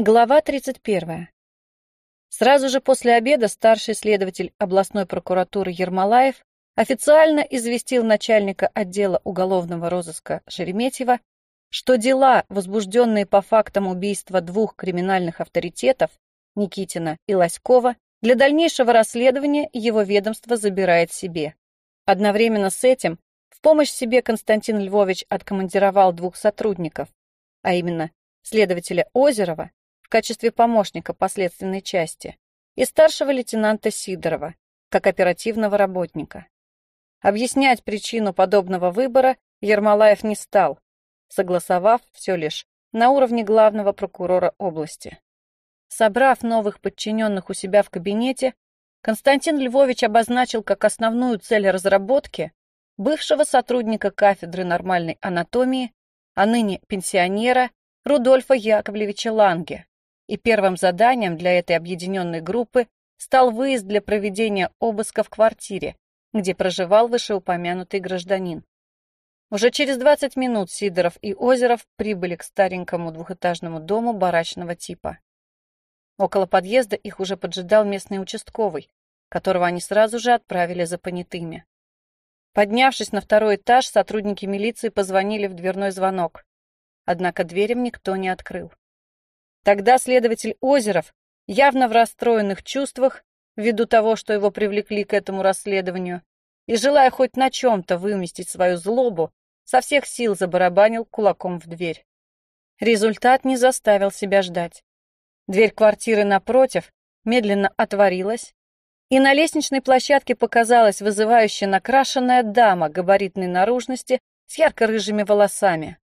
Глава 31. Сразу же после обеда старший следователь областной прокуратуры Ермолаев официально известил начальника отдела уголовного розыска Шереметьева, что дела, возбужденные по фактам убийства двух криминальных авторитетов, Никитина и Лоськова, для дальнейшего расследования его ведомство забирает себе. Одновременно с этим в помощь себе Константин Львович откомандировал двух сотрудников, а именно следователя Озерова в качестве помощника последственной части и старшего лейтенанта Сидорова как оперативного работника. Объяснять причину подобного выбора Ермолаев не стал, согласовав все лишь на уровне главного прокурора области. Собрав новых подчиненных у себя в кабинете, Константин Львович обозначил как основную цель разработки бывшего сотрудника кафедры нормальной анатомии, а ныне пенсионера Рудольфа Яковлевича Ланге, и первым заданием для этой объединенной группы стал выезд для проведения обыска в квартире, где проживал вышеупомянутый гражданин. Уже через 20 минут Сидоров и Озеров прибыли к старенькому двухэтажному дому барачного типа. Около подъезда их уже поджидал местный участковый, которого они сразу же отправили за понятыми. Поднявшись на второй этаж, сотрудники милиции позвонили в дверной звонок. Однако дверям никто не открыл. Тогда следователь Озеров, явно в расстроенных чувствах, ввиду того, что его привлекли к этому расследованию, и желая хоть на чем-то выместить свою злобу, со всех сил забарабанил кулаком в дверь. Результат не заставил себя ждать. Дверь квартиры напротив медленно отворилась, и на лестничной площадке показалась вызывающая накрашенная дама габаритной наружности с ярко-рыжими волосами.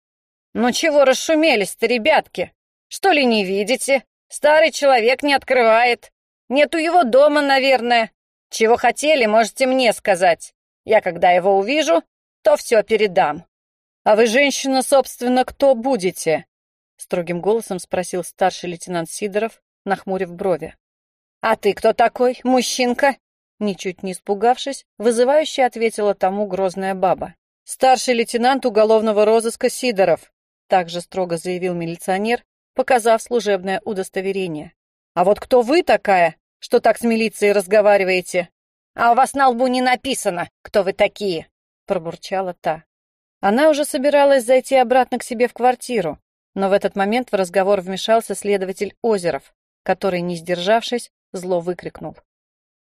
«Ну чего расшумелись-то, ребятки?» Что ли не видите? Старый человек не открывает. Нету его дома, наверное. Чего хотели, можете мне сказать. Я, когда его увижу, то все передам. А вы, женщина, собственно, кто будете? Строгим голосом спросил старший лейтенант Сидоров, нахмурив брови. А ты кто такой, мужчинка? Ничуть не испугавшись, вызывающе ответила тому грозная баба. Старший лейтенант уголовного розыска Сидоров, также строго заявил милиционер, показав служебное удостоверение. «А вот кто вы такая, что так с милицией разговариваете?» «А у вас на лбу не написано, кто вы такие!» пробурчала та. Она уже собиралась зайти обратно к себе в квартиру, но в этот момент в разговор вмешался следователь Озеров, который, не сдержавшись, зло выкрикнул.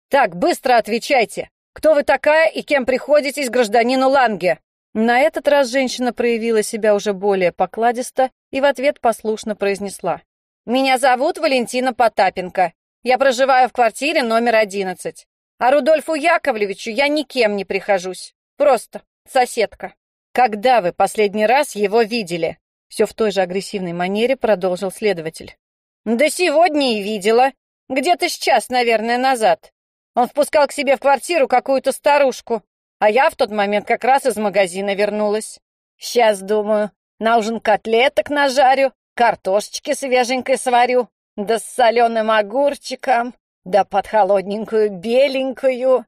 «Так, быстро отвечайте! Кто вы такая и кем приходитесь гражданину Ланге?» На этот раз женщина проявила себя уже более покладисто и в ответ послушно произнесла. «Меня зовут Валентина Потапенко. Я проживаю в квартире номер одиннадцать. А Рудольфу Яковлевичу я никем не прихожусь. Просто соседка». «Когда вы последний раз его видели?» Все в той же агрессивной манере продолжил следователь. «Да сегодня и видела. Где-то сейчас, наверное, назад. Он впускал к себе в квартиру какую-то старушку, а я в тот момент как раз из магазина вернулась. Сейчас, думаю, на ужин котлеток нажарю, картошечки свеженькой сварю, да с соленым огурчиком, да под холодненькую беленькую.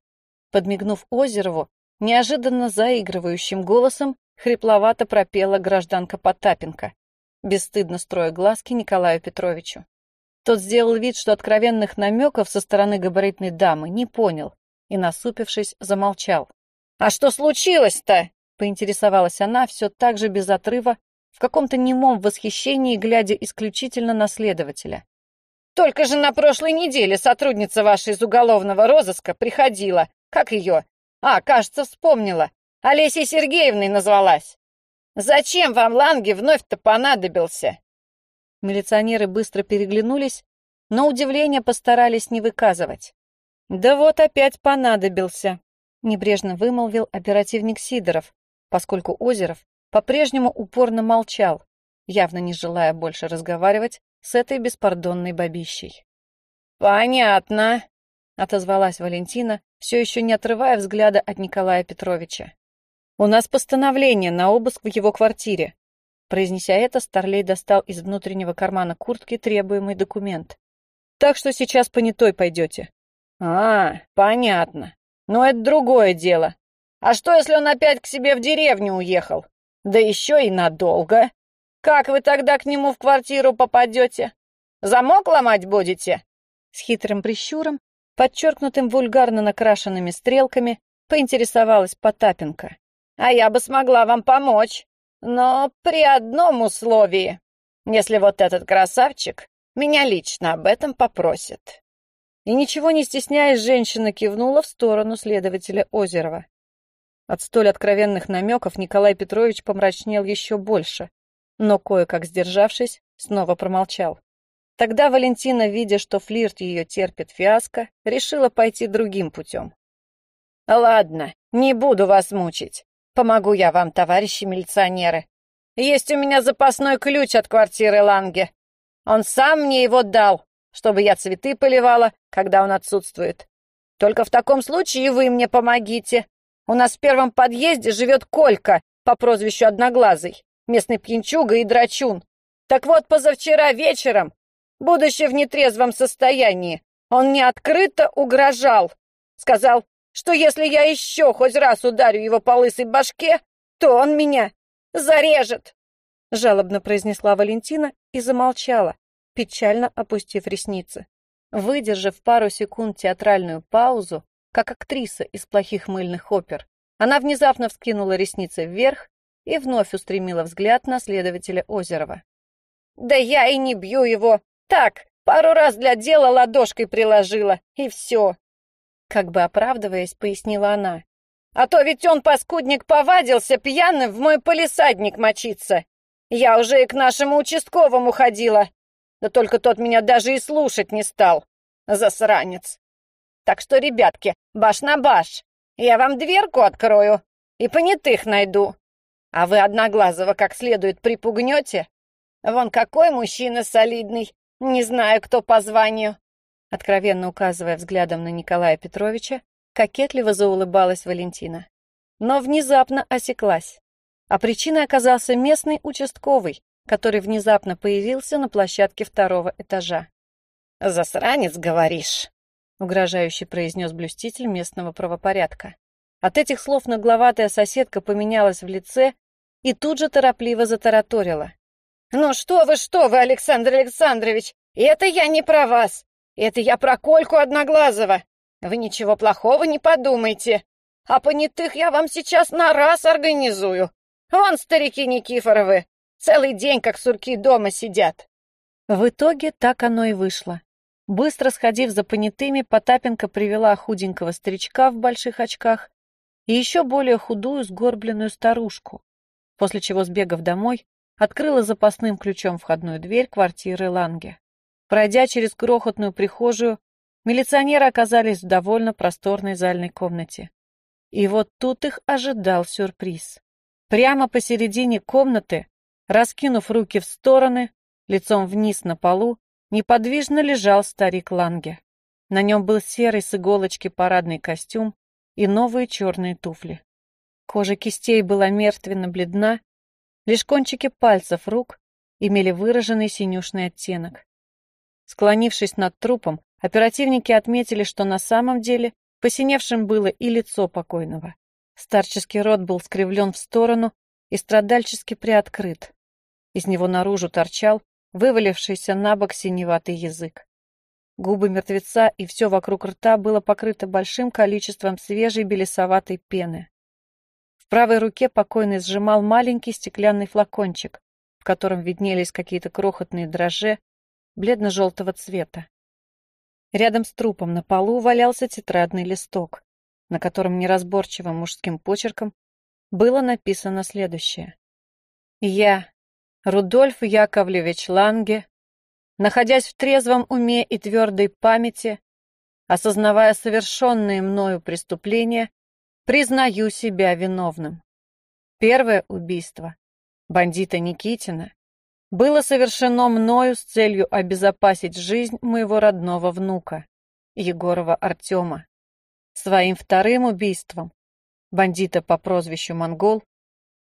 Подмигнув Озерову, неожиданно заигрывающим голосом хрипловато пропела гражданка Потапенко, бесстыдно строя глазки Николаю Петровичу. Тот сделал вид, что откровенных намеков со стороны габаритной дамы не понял и, насупившись, замолчал. «А что случилось-то?» Поинтересовалась она все так же без отрыва, в каком-то немом восхищении, глядя исключительно на следователя. «Только же на прошлой неделе сотрудница ваша из уголовного розыска приходила. Как ее? А, кажется, вспомнила. Олесей Сергеевной назвалась. Зачем вам Ланге вновь-то понадобился?» Милиционеры быстро переглянулись, но удивление постарались не выказывать. «Да вот опять понадобился», — небрежно вымолвил оперативник Сидоров, поскольку Озеров по-прежнему упорно молчал, явно не желая больше разговаривать с этой беспардонной бабищей. «Понятно», — отозвалась Валентина, все еще не отрывая взгляда от Николая Петровича. «У нас постановление на обыск в его квартире». Произнеся это, Старлей достал из внутреннего кармана куртки требуемый документ. «Так что сейчас понятой пойдете». «А, понятно. Но это другое дело. А что, если он опять к себе в деревню уехал? Да еще и надолго. Как вы тогда к нему в квартиру попадете? Замок ломать будете?» С хитрым прищуром, подчеркнутым вульгарно накрашенными стрелками, поинтересовалась Потапенко. «А я бы смогла вам помочь, но при одном условии, если вот этот красавчик меня лично об этом попросит». И ничего не стесняясь, женщина кивнула в сторону следователя Озерова. От столь откровенных намеков Николай Петрович помрачнел еще больше, но, кое-как сдержавшись, снова промолчал. Тогда Валентина, видя, что флирт ее терпит фиаско, решила пойти другим путем. «Ладно, не буду вас мучить. Помогу я вам, товарищи милиционеры. Есть у меня запасной ключ от квартиры Ланге. Он сам мне его дал, чтобы я цветы поливала, когда он отсутствует. Только в таком случае вы мне помогите. У нас в первом подъезде живет Колька по прозвищу Одноглазый, местный пьянчуга и драчун. Так вот, позавчера вечером, будучи в нетрезвом состоянии, он мне открыто угрожал. Сказал, что если я еще хоть раз ударю его по лысой башке, то он меня зарежет. Жалобно произнесла Валентина и замолчала, печально опустив ресницы. Выдержав пару секунд театральную паузу, как актриса из плохих мыльных опер, она внезапно вскинула ресницы вверх и вновь устремила взгляд на следователя Озерова. «Да я и не бью его! Так, пару раз для дела ладошкой приложила, и все!» Как бы оправдываясь, пояснила она. «А то ведь он, паскудник, повадился пьяным в мой полисадник мочиться! Я уже и к нашему участковому ходила, да только тот меня даже и слушать не стал. Засранец. Так что, ребятки, баш на баш. Я вам дверку открою и понятых найду. А вы Одноглазого как следует припугнете? Вон какой мужчина солидный. Не знаю, кто по званию. Откровенно указывая взглядом на Николая Петровича, кокетливо заулыбалась Валентина. Но внезапно осеклась. А причиной оказался местный участковый, который внезапно появился на площадке второго этажа. «Засранец, говоришь?» — угрожающе произнес блюститель местного правопорядка. От этих слов нагловатая соседка поменялась в лице и тут же торопливо затараторила. «Ну что вы, что вы, Александр Александрович, это я не про вас, это я про Кольку Одноглазого. Вы ничего плохого не подумайте, а понятых я вам сейчас на раз организую. Вон старики Никифоровы, Целый день, как сурки, дома сидят. В итоге так оно и вышло. Быстро сходив за понятыми, Потапенко привела худенького старичка в больших очках и еще более худую сгорбленную старушку, после чего, сбегав домой, открыла запасным ключом входную дверь квартиры Ланге. Пройдя через крохотную прихожую, милиционеры оказались в довольно просторной зальной комнате. И вот тут их ожидал сюрприз. Прямо посередине комнаты Раскинув руки в стороны, лицом вниз на полу, неподвижно лежал старик Ланге. На нем был серый с иголочки парадный костюм и новые черные туфли. Кожа кистей была мертвенно бледна, лишь кончики пальцев рук имели выраженный синюшный оттенок. Склонившись над трупом, оперативники отметили, что на самом деле посиневшим было и лицо покойного. Старческий рот был скривлен в сторону и страдальчески приоткрыт. Из него наружу торчал вывалившийся на бок синеватый язык. Губы мертвеца и все вокруг рта было покрыто большим количеством свежей белесоватой пены. В правой руке покойный сжимал маленький стеклянный флакончик, в котором виднелись какие-то крохотные дрожжи бледно-желтого цвета. Рядом с трупом на полу валялся тетрадный листок, на котором неразборчивым мужским почерком было написано следующее. «Я, Рудольф Яковлевич Ланге, находясь в трезвом уме и твердой памяти, осознавая совершенные мною преступления, признаю себя виновным. Первое убийство бандита Никитина было совершено мною с целью обезопасить жизнь моего родного внука, Егорова Артема. Своим вторым убийством бандита по прозвищу Монгол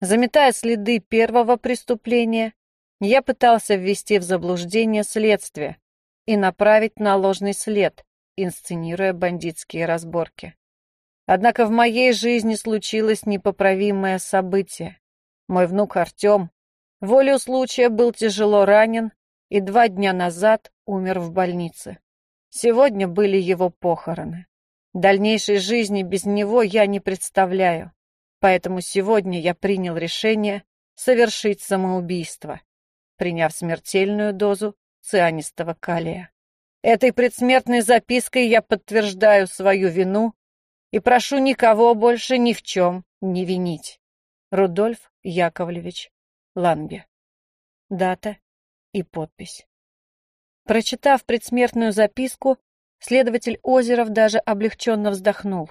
Заметая следы первого преступления, я пытался ввести в заблуждение следствие и направить на ложный след, инсценируя бандитские разборки. Однако в моей жизни случилось непоправимое событие. Мой внук Артем волею случая был тяжело ранен и два дня назад умер в больнице. Сегодня были его похороны. Дальнейшей жизни без него я не представляю, поэтому сегодня я принял решение совершить самоубийство, приняв смертельную дозу цианистого калия. Этой предсмертной запиской я подтверждаю свою вину и прошу никого больше ни в чем не винить. Рудольф Яковлевич Ланге. Дата и подпись. Прочитав предсмертную записку, следователь Озеров даже облегченно вздохнул.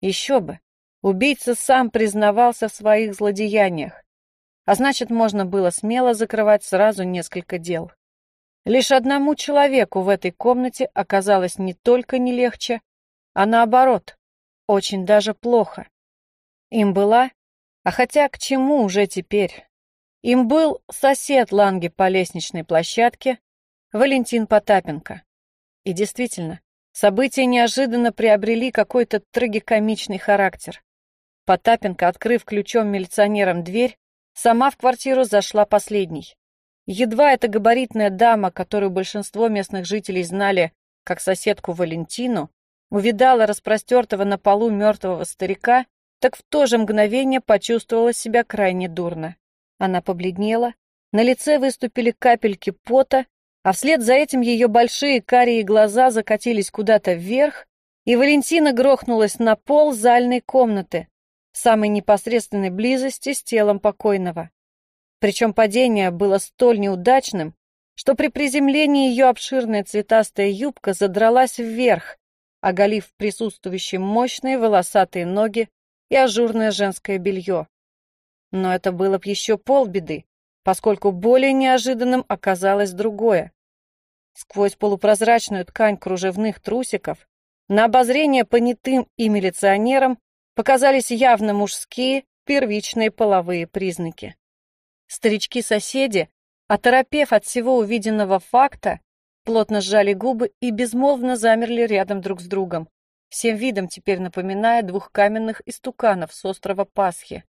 Еще бы, убийца сам признавался в своих злодеяниях, а значит, можно было смело закрывать сразу несколько дел. Лишь одному человеку в этой комнате оказалось не только не легче, а наоборот, очень даже плохо. Им была, а хотя к чему уже теперь, им был сосед Ланги по лестничной площадке, Валентин Потапенко. И действительно, события неожиданно приобрели какой-то трагикомичный характер. Потапенко, открыв ключом милиционерам дверь, сама в квартиру зашла последней. Едва эта габаритная дама, которую большинство местных жителей знали как соседку Валентину, увидала распростертого на полу мертвого старика, так в то же мгновение почувствовала себя крайне дурно. Она побледнела, на лице выступили капельки пота, а вслед за этим ее большие карие глаза закатились куда-то вверх, и Валентина грохнулась на пол зальной комнаты, самой непосредственной близости с телом покойного. Причем падение было столь неудачным, что при приземлении ее обширная цветастая юбка задралась вверх, оголив присутствующим мощные волосатые ноги и ажурное женское белье. Но это было б еще полбеды, поскольку более неожиданным оказалось другое. Сквозь полупрозрачную ткань кружевных трусиков на обозрение понятым и милиционерам показались явно мужские первичные половые признаки. Старички-соседи, оторопев от всего увиденного факта, плотно сжали губы и безмолвно замерли рядом друг с другом, всем видом теперь напоминая двух каменных истуканов с острова Пасхи.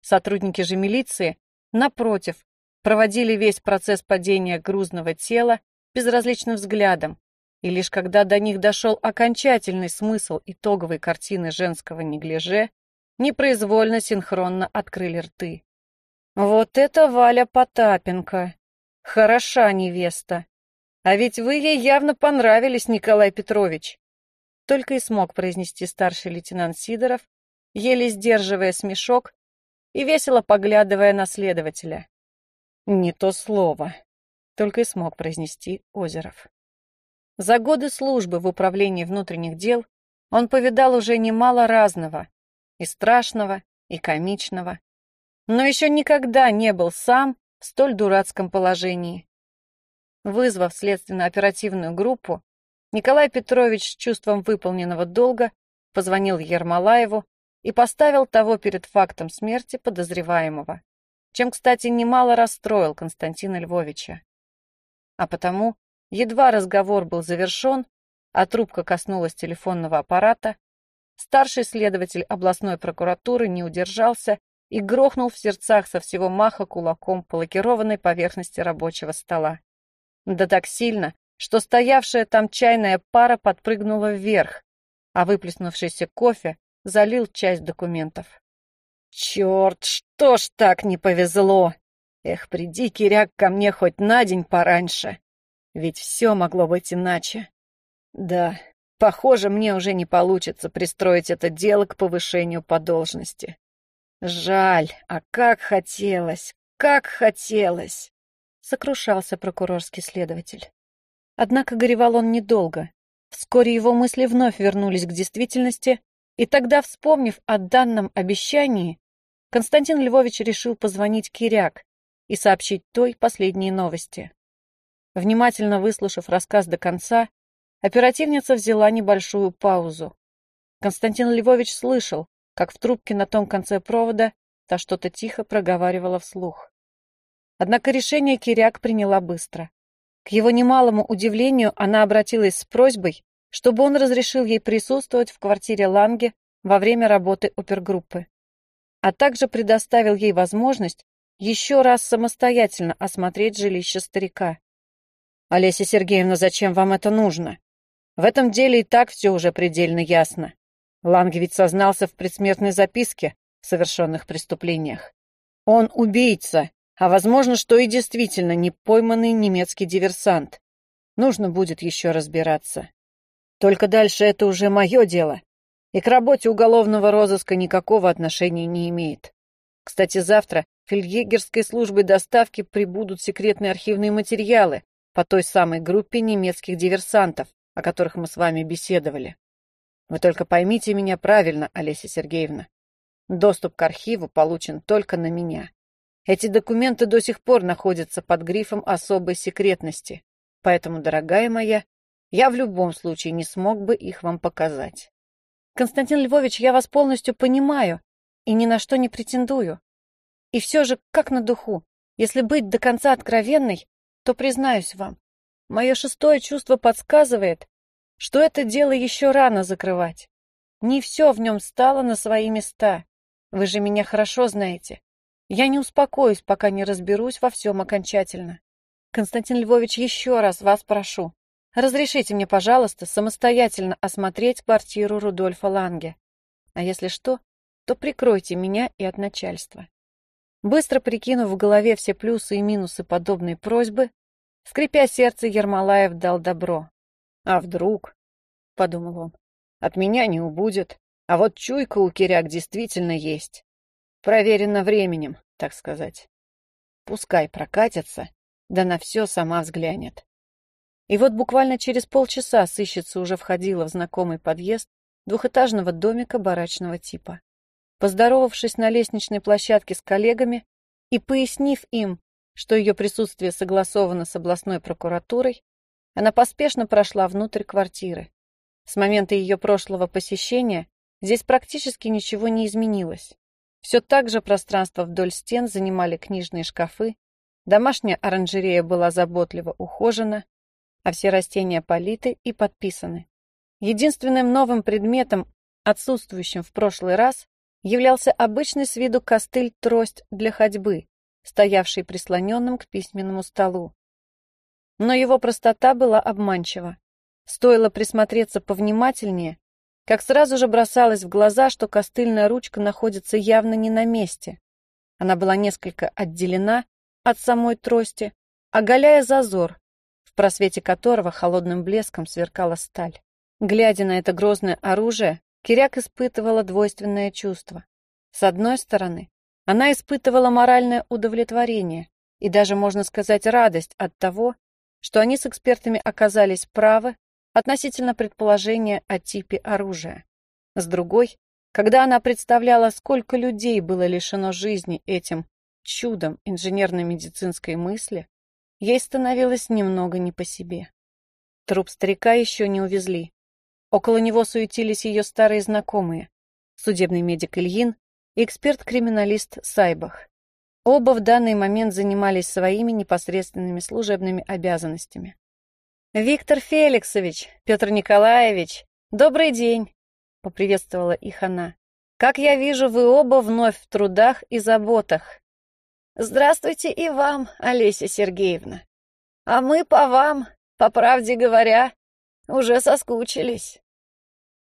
Сотрудники же милиции, напротив, проводили весь процесс падения грузного тела безразличным взглядом, и лишь когда до них дошел окончательный смысл итоговой картины женского неглиже, непроизвольно синхронно открыли рты. «Вот это Валя Потапенко! Хороша невеста! А ведь вы ей явно понравились, Николай Петрович!» Только и смог произнести старший лейтенант Сидоров, еле сдерживая смешок и весело поглядывая на следователя. «Не то слово», — только и смог произнести Озеров. За годы службы в управлении внутренних дел он повидал уже немало разного, и страшного, и комичного, но еще никогда не был сам в столь дурацком положении. Вызвав следственно-оперативную группу, Николай Петрович с чувством выполненного долга позвонил Ермолаеву и поставил того перед фактом смерти подозреваемого, чем, кстати, немало расстроил Константина Львовича. А потому, едва разговор был завершен, а трубка коснулась телефонного аппарата, старший следователь областной прокуратуры не удержался и грохнул в сердцах со всего маха кулаком по лакированной поверхности рабочего стола. Да так сильно, что стоявшая там чайная пара подпрыгнула вверх, а выплеснувшийся кофе залил часть документов. «Черт, что ж так не повезло! Эх, приди, Киряк, ко мне хоть на день пораньше! Ведь все могло быть иначе. Да, похоже, мне уже не получится пристроить это дело к повышению по должности. Жаль, а как хотелось, как хотелось!» Сокрушался прокурорский следователь. Однако горевал он недолго. Вскоре его мысли вновь вернулись к действительности, и тогда, вспомнив о данном обещании, Константин Львович решил позвонить Киряк и сообщить той последние новости. Внимательно выслушав рассказ до конца, оперативница взяла небольшую паузу. Константин Львович слышал, как в трубке на том конце провода та что-то тихо проговаривала вслух. Однако решение Киряк приняла быстро. К его немалому удивлению она обратилась с просьбой чтобы он разрешил ей присутствовать в квартире Ланге во время работы опергруппы, а также предоставил ей возможность еще раз самостоятельно осмотреть жилище старика. «Олеся Сергеевна, зачем вам это нужно? В этом деле и так все уже предельно ясно. Ведь сознался в предсмертной записке в совершенных преступлениях. Он убийца, а возможно, что и действительно не пойманный немецкий диверсант. Нужно будет еще разбираться. Только дальше это уже мое дело, и к работе уголовного розыска никакого отношения не имеет. Кстати, завтра фельдъегерской службой доставки прибудут секретные архивные материалы по той самой группе немецких диверсантов, о которых мы с вами беседовали. Вы только поймите меня правильно, Олеся Сергеевна. Доступ к архиву получен только на меня. Эти документы до сих пор находятся под грифом особой секретности, поэтому, дорогая моя, я в любом случае не смог бы их вам показать. Константин Львович, я вас полностью понимаю и ни на что не претендую. И все же, как на духу, если быть до конца откровенной, то признаюсь вам, мое шестое чувство подсказывает, что это дело еще рано закрывать. Не все в нем стало на свои места. Вы же меня хорошо знаете. Я не успокоюсь, пока не разберусь во всем окончательно. Константин Львович, еще раз вас прошу, разрешите мне, пожалуйста, самостоятельно осмотреть квартиру Рудольфа Ланге. А если что, то прикройте меня и от начальства. Быстро прикинув в голове все плюсы и минусы подобной просьбы, скрипя сердце, Ермолаев дал добро. «А вдруг?» — подумал он. «От меня не убудет, а вот чуйка у Киряк действительно есть. Проверено временем, так сказать. Пускай прокатится, да на все сама взглянет. И вот буквально через полчаса сыщица уже входила в знакомый подъезд двухэтажного домика барачного типа. Поздоровавшись на лестничной площадке с коллегами и пояснив им, что ее присутствие согласовано с областной прокуратурой, она поспешно прошла внутрь квартиры. С момента ее прошлого посещения здесь практически ничего не изменилось. Все так же пространство вдоль стен занимали книжные шкафы, домашняя оранжерея была заботливо ухожена, а все растения политы и подписаны. Единственным новым предметом, отсутствующим в прошлый раз, являлся обычный с виду костыль-трость для ходьбы, стоявший прислоненным к письменному столу. Но его простота была обманчива. Стоило присмотреться повнимательнее, как сразу же бросалось в глаза, что костыльная ручка находится явно не на месте. Она была несколько отделена от самой трости, оголяя зазор, в просвете которого холодным блеском сверкала сталь. Глядя на это грозное оружие, Киряк испытывала двойственное чувство. С одной стороны, она испытывала моральное удовлетворение и даже, можно сказать, радость от того, что они с экспертами оказались правы относительно предположения о типе оружия. С другой, когда она представляла, сколько людей было лишено жизни этим чудом инженерно-медицинской мысли, ей становилось немного не по себе. Труп старика еще не увезли. Около него суетились ее старые знакомые, судебный медик Ильин и эксперт-криминалист Сайбах. Оба в данный момент занимались своими непосредственными служебными обязанностями. «Виктор Феликсович, Петр Николаевич, добрый день!» — поприветствовала их она. «Как я вижу, вы оба вновь в трудах и заботах». «Здравствуйте и вам, Олеся Сергеевна. А мы по вам, по правде говоря, уже соскучились».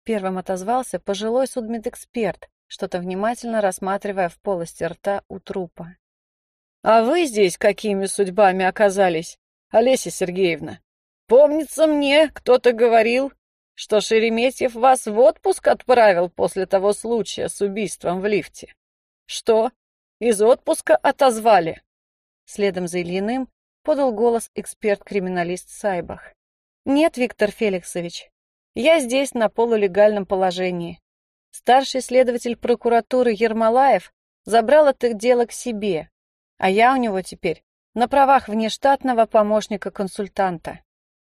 Первым отозвался пожилой судмедэксперт, что-то внимательно рассматривая в полости рта у трупа. «А вы здесь какими судьбами оказались, Олеся Сергеевна?» Помнится мне, кто-то говорил, что Шереметьев вас в отпуск отправил после того случая с убийством в лифте. Что, из отпуска отозвали? Следом за Ильиным подал голос эксперт-криминалист Сайбах. Нет, Виктор Феликсович, я здесь на полулегальном положении. Старший следователь прокуратуры Ермолаев забрал это дело к себе, а я у него теперь на правах внештатного помощника-консультанта.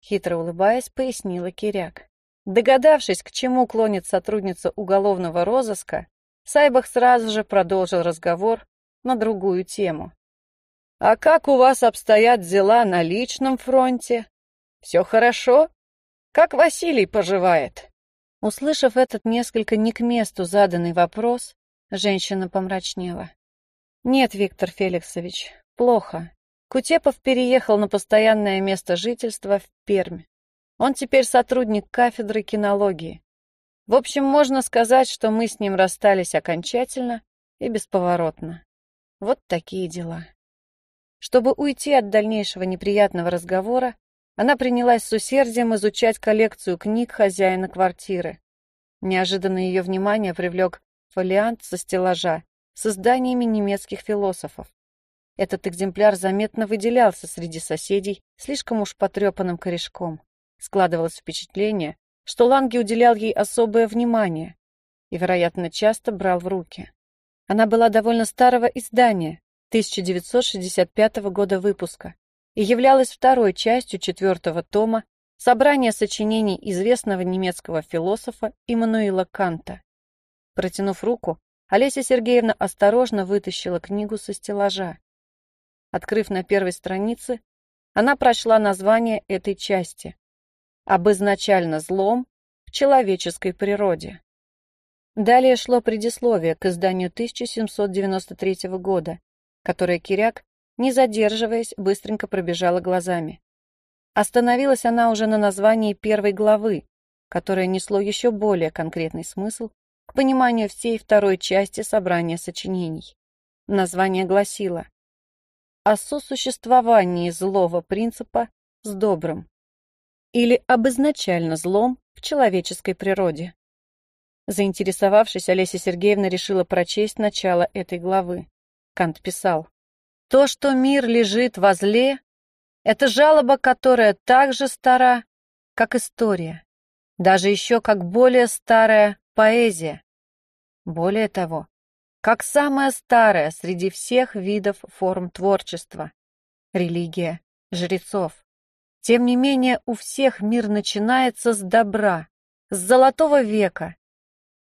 Хитро улыбаясь, пояснила Киряк. Догадавшись, к чему клонит сотрудница уголовного розыска, Сайбах сразу же продолжил разговор на другую тему. «А как у вас обстоят дела на личном фронте? Все хорошо? Как Василий поживает?» Услышав этот несколько не к месту заданный вопрос, женщина помрачнела. «Нет, Виктор Феликсович, плохо. Кутепов переехал на постоянное место жительства в Пермь. Он теперь сотрудник кафедры кинологии. В общем, можно сказать, что мы с ним расстались окончательно и бесповоротно. Вот такие дела. Чтобы уйти от дальнейшего неприятного разговора, она принялась с усердием изучать коллекцию книг хозяина квартиры. Неожиданно ее внимание привлек фолиант со стеллажа с изданиями немецких философов. Этот экземпляр заметно выделялся среди соседей слишком уж потрепанным корешком. Складывалось впечатление, что Ланге уделял ей особое внимание и, вероятно, часто брал в руки. Она была довольно старого издания, 1965 года выпуска, и являлась второй частью четвертого тома собрания сочинений известного немецкого философа Иммануила Канта. Протянув руку, Олеся Сергеевна осторожно вытащила книгу со стеллажа. Открыв на первой странице, она прочла название этой части «Об изначально злом в человеческой природе». Далее шло предисловие к изданию 1793 года, которое Киряк, не задерживаясь, быстренько пробежала глазами. Остановилась она уже на названии первой главы, которое несло еще более конкретный смысл к пониманию всей второй части собрания сочинений. Название гласило о сосуществовании злого принципа с добрым или об изначально злом в человеческой природе. Заинтересовавшись, Олеся Сергеевна решила прочесть начало этой главы. Кант писал, «То, что мир лежит во зле, это жалоба, которая так же стара, как история, даже еще как более старая поэзия. Более того, как самая старая среди всех видов форм творчества — религия жрецов. Тем не менее, у всех мир начинается с добра, с золотого века,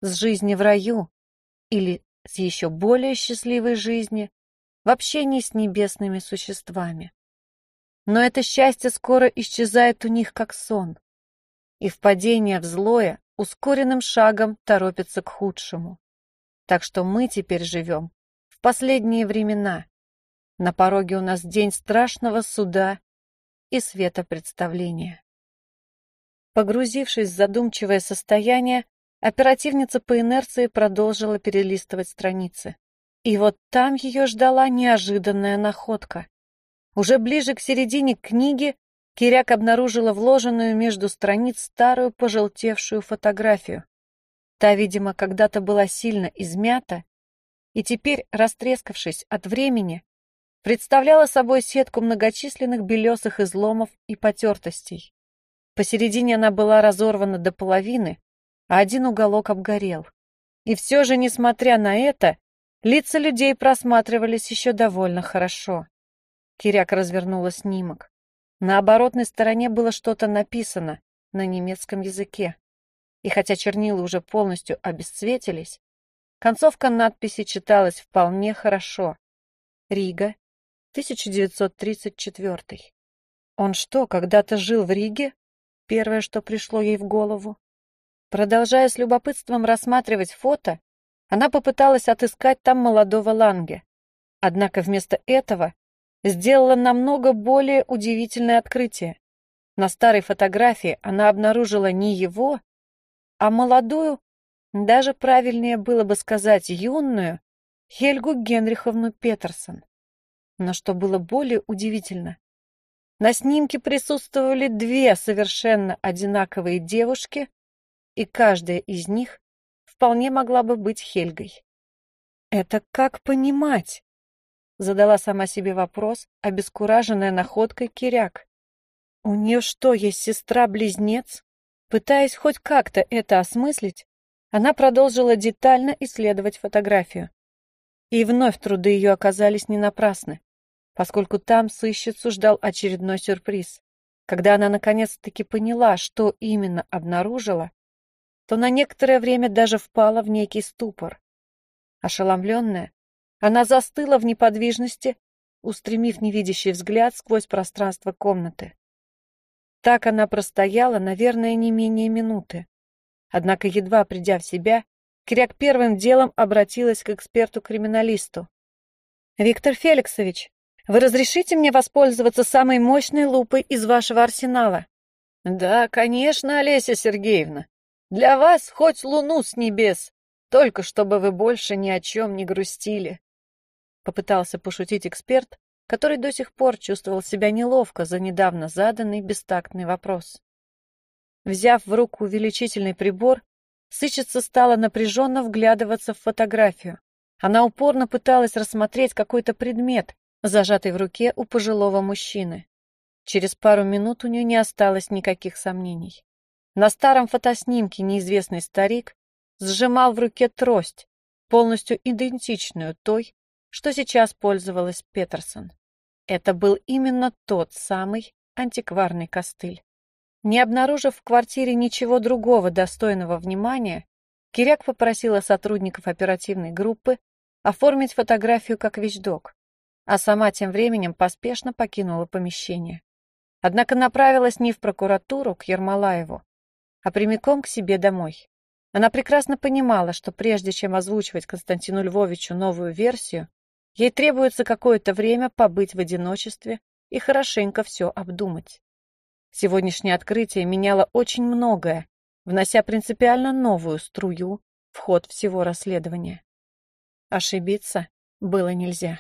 с жизни в раю или с еще более счастливой жизни в общении с небесными существами. Но это счастье скоро исчезает у них как сон, и впадение в злое ускоренным шагом торопится к худшему. Так что мы теперь живем в последние времена. На пороге у нас день страшного суда и светопредставления. Погрузившись в задумчивое состояние, оперативница по инерции продолжила перелистывать страницы. И вот там ее ждала неожиданная находка. Уже ближе к середине книги Киряк обнаружила вложенную между страниц старую пожелтевшую фотографию. Та, видимо, когда-то была сильно измята и теперь, растрескавшись от времени, представляла собой сетку многочисленных белесых изломов и потертостей. Посередине она была разорвана до половины, а один уголок обгорел. И все же, несмотря на это, лица людей просматривались еще довольно хорошо. Киряк развернула снимок. На оборотной стороне было что-то написано на немецком языке и хотя чернила уже полностью обесцветились, концовка надписи читалась вполне хорошо. Рига, 1934. Он что, когда-то жил в Риге? Первое, что пришло ей в голову. Продолжая с любопытством рассматривать фото, она попыталась отыскать там молодого Ланге. Однако вместо этого сделала намного более удивительное открытие. На старой фотографии она обнаружила не его, а молодую, даже правильнее было бы сказать юную, Хельгу Генриховну Петерсон. Но что было более удивительно, на снимке присутствовали две совершенно одинаковые девушки, и каждая из них вполне могла бы быть Хельгой. «Это как понимать?» — задала сама себе вопрос, обескураженная находкой Киряк. «У нее что, есть сестра-близнец?» Пытаясь хоть как-то это осмыслить, она продолжила детально исследовать фотографию. И вновь труды ее оказались не напрасны, поскольку там сыщицу ждал очередной сюрприз. Когда она наконец-таки поняла, что именно обнаружила, то на некоторое время даже впала в некий ступор. Ошеломленная, она застыла в неподвижности, устремив невидящий взгляд сквозь пространство комнаты. Так она простояла, наверное, не менее минуты. Однако, едва придя в себя, Киряк первым делом обратилась к эксперту-криминалисту. «Виктор Феликсович, вы разрешите мне воспользоваться самой мощной лупой из вашего арсенала?» «Да, конечно, Олеся Сергеевна. Для вас хоть луну с небес, только чтобы вы больше ни о чем не грустили». Попытался пошутить эксперт, который до сих пор чувствовал себя неловко за недавно заданный бестактный вопрос. Взяв в руку увеличительный прибор, сыщица стала напряженно вглядываться в фотографию. Она упорно пыталась рассмотреть какой-то предмет, зажатый в руке у пожилого мужчины. Через пару минут у нее не осталось никаких сомнений. На старом фотоснимке неизвестный старик сжимал в руке трость, полностью идентичную той, что сейчас пользовалась Петерсон. Это был именно тот самый антикварный костыль. Не обнаружив в квартире ничего другого достойного внимания, Киряк попросила сотрудников оперативной группы оформить фотографию как вещдок а сама тем временем поспешно покинула помещение. Однако направилась не в прокуратуру к Ермолаеву, а прямиком к себе домой. Она прекрасно понимала, что прежде чем озвучивать Константину Львовичу новую версию, ей требуется какое-то время побыть в одиночестве и хорошенько все обдумать. Сегодняшнее открытие меняло очень многое, внося принципиально новую струю в ход всего расследования. Ошибиться было нельзя.